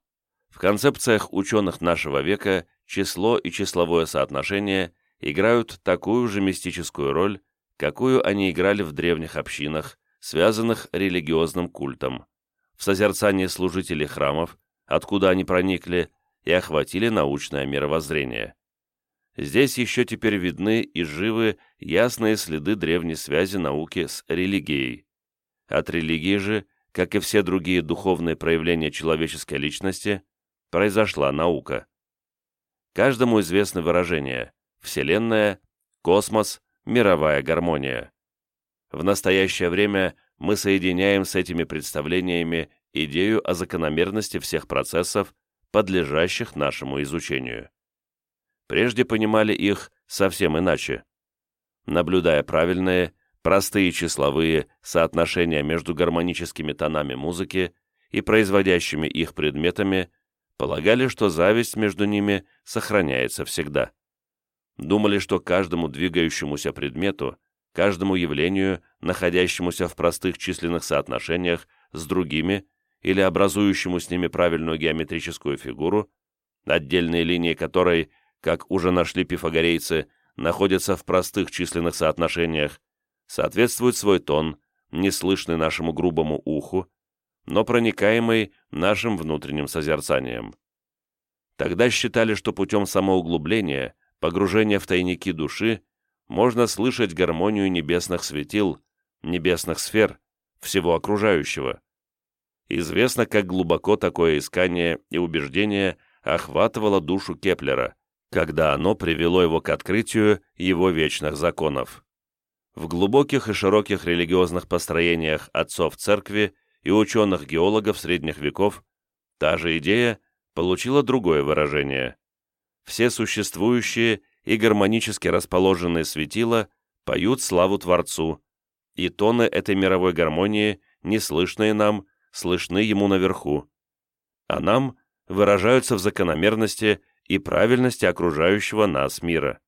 В концепциях ученых нашего века число и числовое соотношение играют такую же мистическую роль, какую они играли в древних общинах, связанных религиозным культом, в созерцании служителей храмов, откуда они проникли и охватили научное мировоззрение. Здесь еще теперь видны и живы ясные следы древней связи науки с религией. От религии же, как и все другие духовные проявления человеческой личности, произошла наука. Каждому известно выражение «Вселенная», «Космос», «Мировая гармония». В настоящее время мы соединяем с этими представлениями идею о закономерности всех процессов, подлежащих нашему изучению. Прежде понимали их совсем иначе. Наблюдая правильные, простые числовые соотношения между гармоническими тонами музыки и производящими их предметами, полагали, что зависть между ними сохраняется всегда. Думали, что каждому двигающемуся предмету, каждому явлению, находящемуся в простых численных соотношениях с другими или образующему с ними правильную геометрическую фигуру, отдельные линии которой, как уже нашли пифагорейцы, находятся в простых численных соотношениях, соответствует свой тон, неслышный нашему грубому уху, но проникаемый нашим внутренним созерцанием. Тогда считали, что путем самоуглубления, погружения в тайники души, можно слышать гармонию небесных светил, небесных сфер, всего окружающего. Известно, как глубоко такое искание и убеждение охватывало душу Кеплера, когда оно привело его к открытию его вечных законов. В глубоких и широких религиозных построениях отцов церкви и ученых-геологов средних веков, та же идея получила другое выражение. Все существующие и гармонически расположенные светила поют славу Творцу, и тоны этой мировой гармонии, неслышные нам, слышны ему наверху, а нам выражаются в закономерности и правильности окружающего нас мира.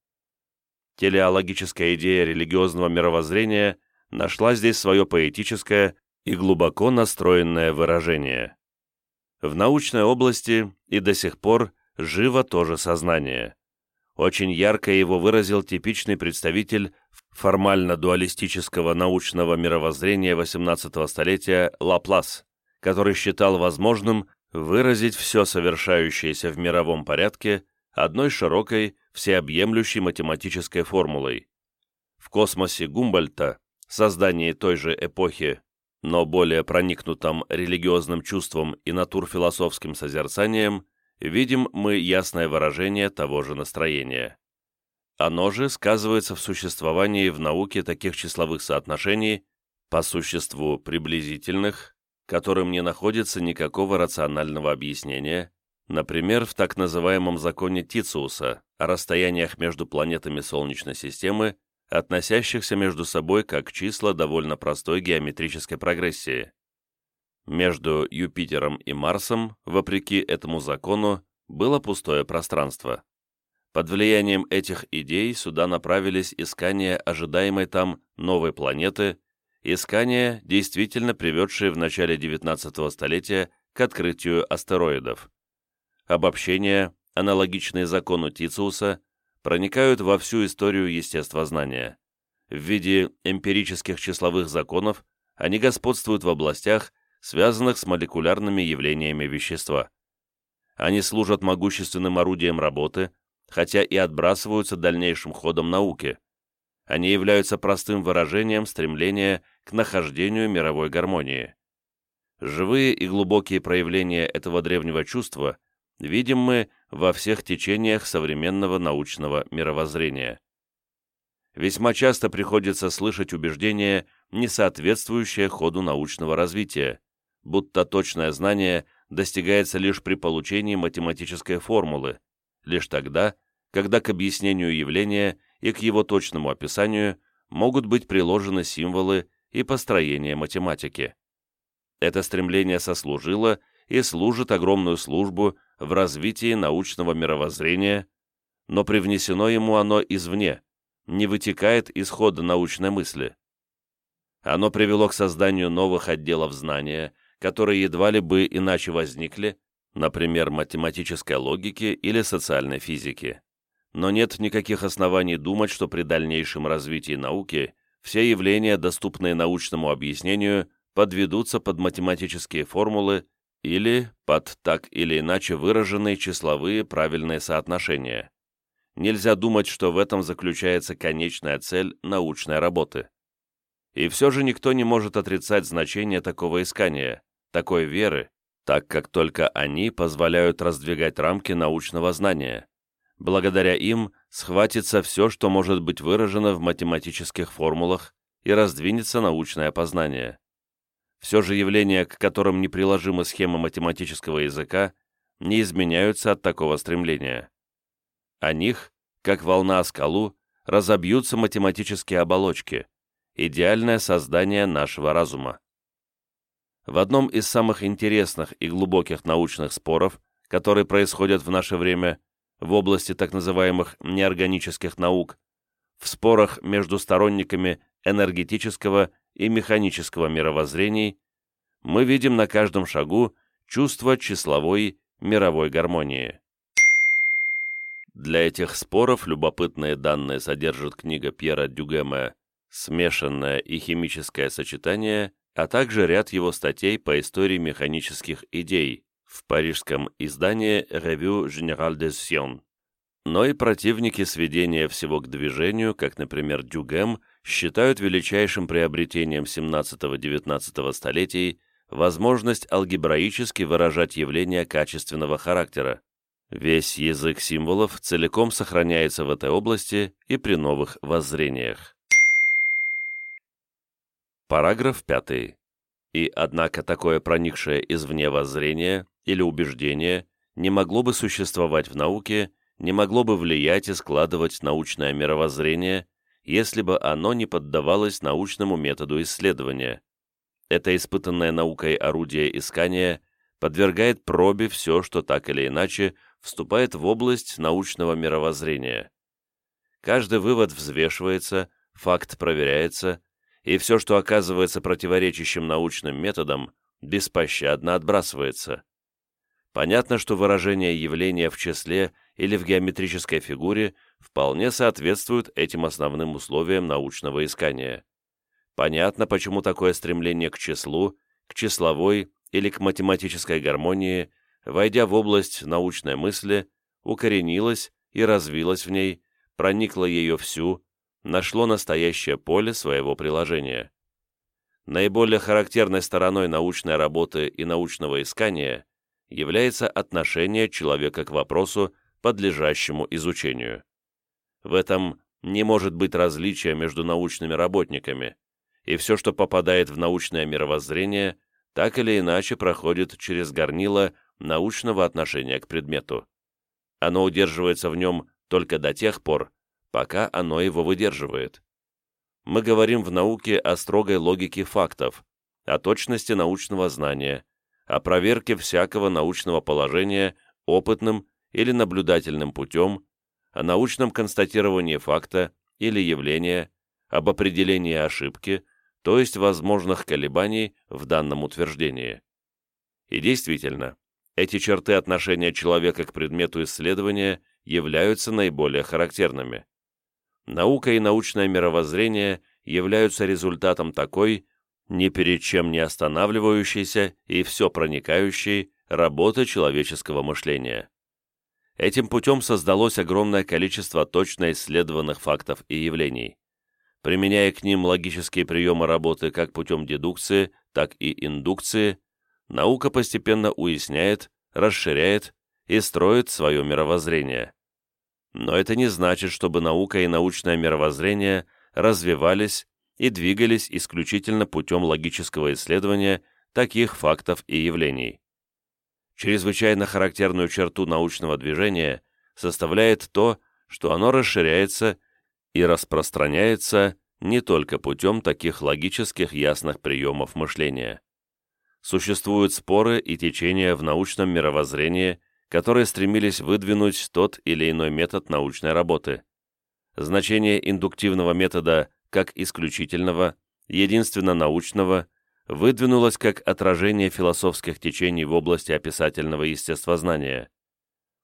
Телеологическая идея религиозного мировоззрения нашла здесь свое поэтическое и глубоко настроенное выражение. В научной области и до сих пор живо тоже сознание. Очень ярко его выразил типичный представитель формально-дуалистического научного мировоззрения XVIII столетия Лаплас, который считал возможным выразить все совершающееся в мировом порядке одной широкой, всеобъемлющей математической формулой. В космосе Гумбольта, создании той же эпохи, но более проникнутом религиозным чувством и натурфилософским созерцанием, видим мы ясное выражение того же настроения. Оно же сказывается в существовании в науке таких числовых соотношений, по существу приблизительных, которым не находится никакого рационального объяснения, например, в так называемом законе Тициуса о расстояниях между планетами Солнечной системы, относящихся между собой как числа довольно простой геометрической прогрессии. Между Юпитером и Марсом, вопреки этому закону, было пустое пространство. Под влиянием этих идей сюда направились искания ожидаемой там новой планеты, искания, действительно приведшие в начале XIX столетия к открытию астероидов. Обобщения, аналогичные закону Тициуса, проникают во всю историю естествознания. В виде эмпирических числовых законов они господствуют в областях, связанных с молекулярными явлениями вещества. Они служат могущественным орудием работы, хотя и отбрасываются дальнейшим ходом науки. Они являются простым выражением стремления к нахождению мировой гармонии. Живые и глубокие проявления этого древнего чувства видим мы во всех течениях современного научного мировоззрения. Весьма часто приходится слышать убеждения, не соответствующие ходу научного развития, будто точное знание достигается лишь при получении математической формулы, лишь тогда, когда к объяснению явления и к его точному описанию могут быть приложены символы и построение математики. Это стремление сослужило и служит огромную службу в развитии научного мировоззрения, но привнесено ему оно извне, не вытекает из хода научной мысли. Оно привело к созданию новых отделов знания, которые едва ли бы иначе возникли, например, математической логики или социальной физики. Но нет никаких оснований думать, что при дальнейшем развитии науки все явления, доступные научному объяснению, подведутся под математические формулы или под так или иначе выраженные числовые правильные соотношения. Нельзя думать, что в этом заключается конечная цель научной работы. И все же никто не может отрицать значение такого искания, такой веры, так как только они позволяют раздвигать рамки научного знания. Благодаря им схватится все, что может быть выражено в математических формулах, и раздвинется научное познание. Все же явления, к которым неприложима схема математического языка, не изменяются от такого стремления. О них, как волна о скалу, разобьются математические оболочки, идеальное создание нашего разума. В одном из самых интересных и глубоких научных споров, которые происходят в наше время в области так называемых неорганических наук, в спорах между сторонниками энергетического и механического мировоззрений, мы видим на каждом шагу чувство числовой мировой гармонии. Для этих споров любопытные данные содержит книга Пьера Дюгема «Смешанное и химическое сочетание а также ряд его статей по истории механических идей в парижском издании Revue Générale des Sciences. Но и противники сведения всего к движению, как, например, Дюгем, считают величайшим приобретением 17-19 столетий возможность алгебраически выражать явления качественного характера. Весь язык символов целиком сохраняется в этой области и при новых воззрениях. Параграф 5. И, однако, такое проникшее извне воззрение или убеждение не могло бы существовать в науке, не могло бы влиять и складывать научное мировоззрение, если бы оно не поддавалось научному методу исследования. это испытанное наукой орудие искания подвергает пробе все, что так или иначе вступает в область научного мировоззрения. Каждый вывод взвешивается, факт проверяется, и все, что оказывается противоречащим научным методам, беспощадно отбрасывается. Понятно, что выражение явления в числе или в геометрической фигуре вполне соответствует этим основным условиям научного искания. Понятно, почему такое стремление к числу, к числовой или к математической гармонии, войдя в область научной мысли, укоренилось и развилось в ней, проникло ее всю, нашло настоящее поле своего приложения. Наиболее характерной стороной научной работы и научного искания является отношение человека к вопросу, подлежащему изучению. В этом не может быть различия между научными работниками, и все, что попадает в научное мировоззрение, так или иначе проходит через горнило научного отношения к предмету. Оно удерживается в нем только до тех пор, пока оно его выдерживает. Мы говорим в науке о строгой логике фактов, о точности научного знания, о проверке всякого научного положения опытным или наблюдательным путем, о научном констатировании факта или явления, об определении ошибки, то есть возможных колебаний в данном утверждении. И действительно, эти черты отношения человека к предмету исследования являются наиболее характерными. Наука и научное мировоззрение являются результатом такой, ни перед чем не останавливающейся и все проникающей работы человеческого мышления. Этим путем создалось огромное количество точно исследованных фактов и явлений применяя к ним логические приемы работы как путем дедукции, так и индукции, наука постепенно уясняет, расширяет и строит свое мировоззрение. Но это не значит, чтобы наука и научное мировоззрение развивались и двигались исключительно путем логического исследования таких фактов и явлений. Чрезвычайно характерную черту научного движения составляет то, что оно расширяется и распространяется не только путем таких логических ясных приемов мышления. Существуют споры и течения в научном мировоззрении, которые стремились выдвинуть тот или иной метод научной работы. Значение индуктивного метода как исключительного, единственно научного, выдвинулось как отражение философских течений в области описательного естествознания.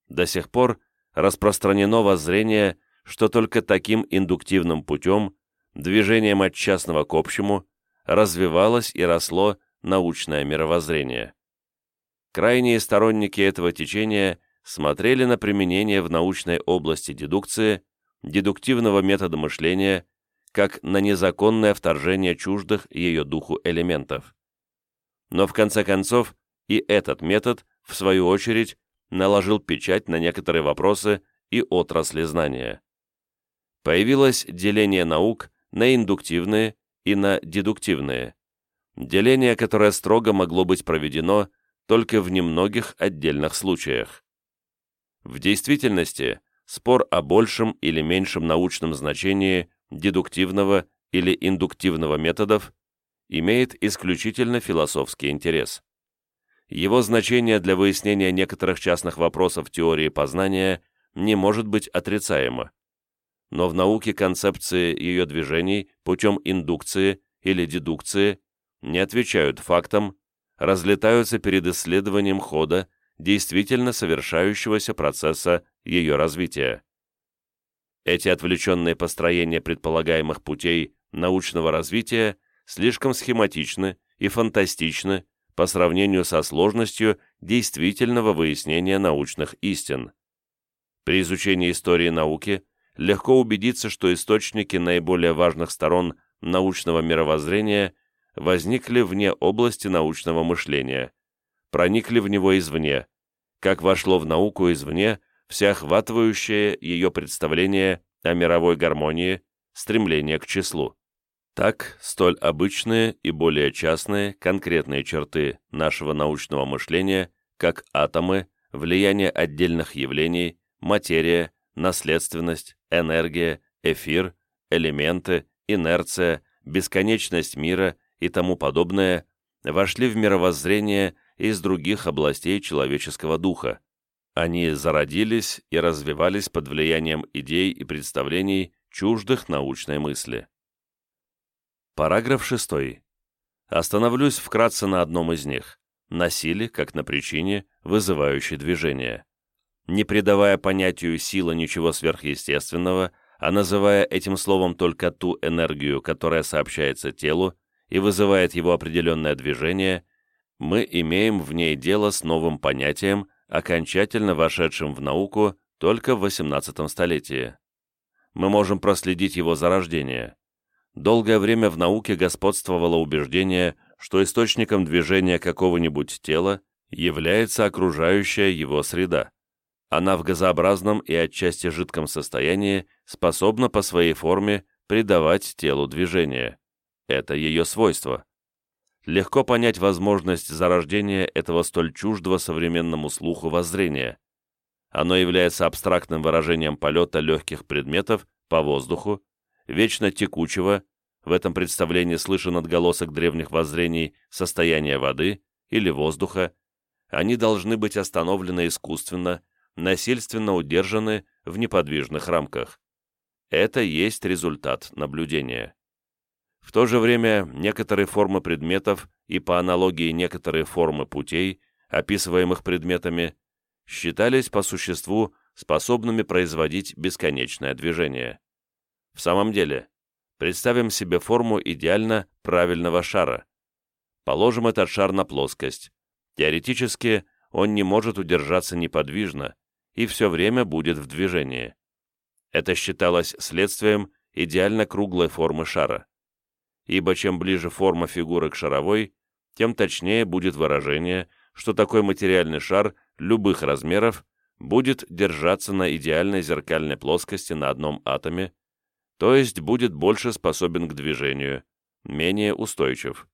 До сих пор распространено воззрение что только таким индуктивным путем, движением от частного к общему, развивалось и росло научное мировоззрение. Крайние сторонники этого течения смотрели на применение в научной области дедукции, дедуктивного метода мышления, как на незаконное вторжение чуждых ее духу элементов. Но в конце концов и этот метод, в свою очередь, наложил печать на некоторые вопросы и отрасли знания появилось деление наук на индуктивные и на дедуктивные. Деление, которое строго могло быть проведено только в немногих отдельных случаях. В действительности, спор о большем или меньшем научном значении дедуктивного или индуктивного методов имеет исключительно философский интерес. Его значение для выяснения некоторых частных вопросов теории познания не может быть отрицаемо но в науке концепции ее движений путем индукции или дедукции не отвечают фактам, разлетаются перед исследованием хода действительно совершающегося процесса ее развития. Эти отвлеченные построения предполагаемых путей научного развития слишком схематичны и фантастичны по сравнению со сложностью действительного выяснения научных истин. При изучении истории науки – легко убедиться, что источники наиболее важных сторон научного мировоззрения возникли вне области научного мышления, проникли в него извне, как вошло в науку извне всеохватывающее ее представление о мировой гармонии, стремление к числу. Так, столь обычные и более частные конкретные черты нашего научного мышления, как атомы, влияние отдельных явлений, материя, наследственность, энергия, эфир, элементы, инерция, бесконечность мира и тому подобное вошли в мировоззрение из других областей человеческого духа. Они зародились и развивались под влиянием идей и представлений, чуждых научной мысли. Параграф 6. Остановлюсь вкратце на одном из них – на силе, как на причине, вызывающей движение. Не придавая понятию сила ничего сверхъестественного, а называя этим словом только ту энергию, которая сообщается телу и вызывает его определенное движение, мы имеем в ней дело с новым понятием, окончательно вошедшим в науку только в XVIII столетии. Мы можем проследить его зарождение. Долгое время в науке господствовало убеждение, что источником движения какого-нибудь тела является окружающая его среда. Она в газообразном и отчасти жидком состоянии способна по своей форме придавать телу движение. Это ее свойство. Легко понять возможность зарождения этого столь чуждого современному слуху воззрения. Оно является абстрактным выражением полета легких предметов по воздуху, вечно текучего, в этом представлении слышен отголосок древних воззрений состояния воды или воздуха, они должны быть остановлены искусственно, насильственно удержаны в неподвижных рамках. Это есть результат наблюдения. В то же время некоторые формы предметов и по аналогии некоторые формы путей, описываемых предметами, считались по существу способными производить бесконечное движение. В самом деле, представим себе форму идеально правильного шара. Положим этот шар на плоскость. Теоретически он не может удержаться неподвижно, и все время будет в движении. Это считалось следствием идеально круглой формы шара. Ибо чем ближе форма фигуры к шаровой, тем точнее будет выражение, что такой материальный шар любых размеров будет держаться на идеальной зеркальной плоскости на одном атоме, то есть будет больше способен к движению, менее устойчив.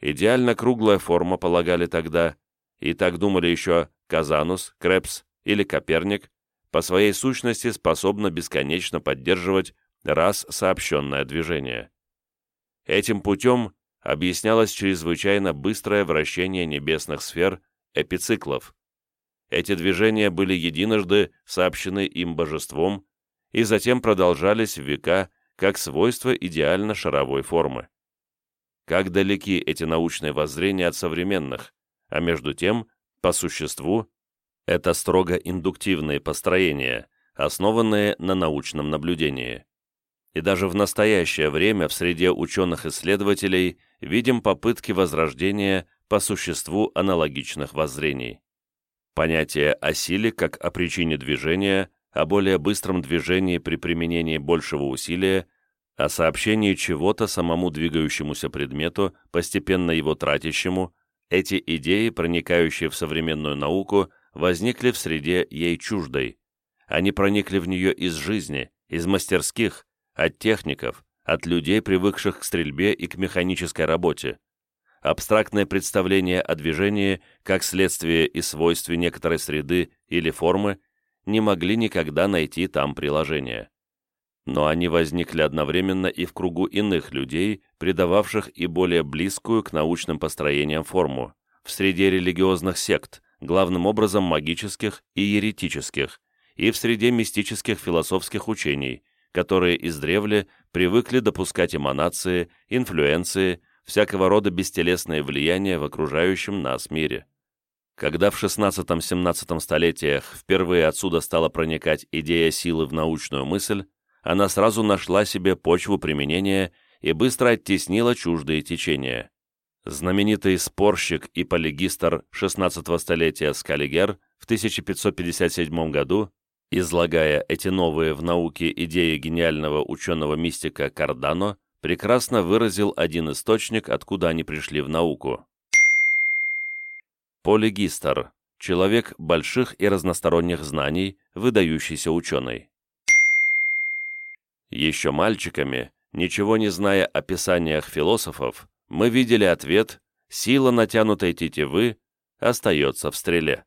Идеально круглая форма полагали тогда, и так думали еще Казанус, Крепс или Коперник, по своей сущности способна бесконечно поддерживать раз сообщенное движение. Этим путем объяснялось чрезвычайно быстрое вращение небесных сфер, эпициклов. Эти движения были единожды сообщены им божеством и затем продолжались в века как свойство идеально шаровой формы. Как далеки эти научные воззрения от современных, а между тем, по существу, это строго индуктивные построения, основанные на научном наблюдении. И даже в настоящее время в среде ученых-исследователей видим попытки возрождения по существу аналогичных воззрений. Понятие о силе как о причине движения, о более быстром движении при применении большего усилия, о сообщении чего-то самому двигающемуся предмету, постепенно его тратящему, эти идеи, проникающие в современную науку, возникли в среде ей чуждой. Они проникли в нее из жизни, из мастерских, от техников, от людей, привыкших к стрельбе и к механической работе. Абстрактное представление о движении, как следствие и свойстве некоторой среды или формы, не могли никогда найти там приложения. Но они возникли одновременно и в кругу иных людей, придававших и более близкую к научным построениям форму, в среде религиозных сект, главным образом магических и еретических, и в среде мистических философских учений, которые издревле привыкли допускать эманации, инфлюенции, всякого рода бестелесные влияния в окружающем нас мире. Когда в XVI-XVII столетиях впервые отсюда стала проникать идея силы в научную мысль, она сразу нашла себе почву применения и быстро оттеснила чуждые течения. Знаменитый спорщик и полигистр XVI столетия Скаллигер в 1557 году, излагая эти новые в науке идеи гениального ученого-мистика Кардано, прекрасно выразил один источник, откуда они пришли в науку. Полигистр – человек больших и разносторонних знаний, выдающийся ученый. Еще мальчиками, ничего не зная о писаниях философов, мы видели ответ «Сила натянутой тетивы остается в стреле».